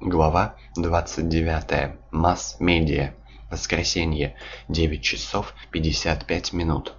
Глава 29. Масс-медиа. Воскресенье. 9 часов 55 минут.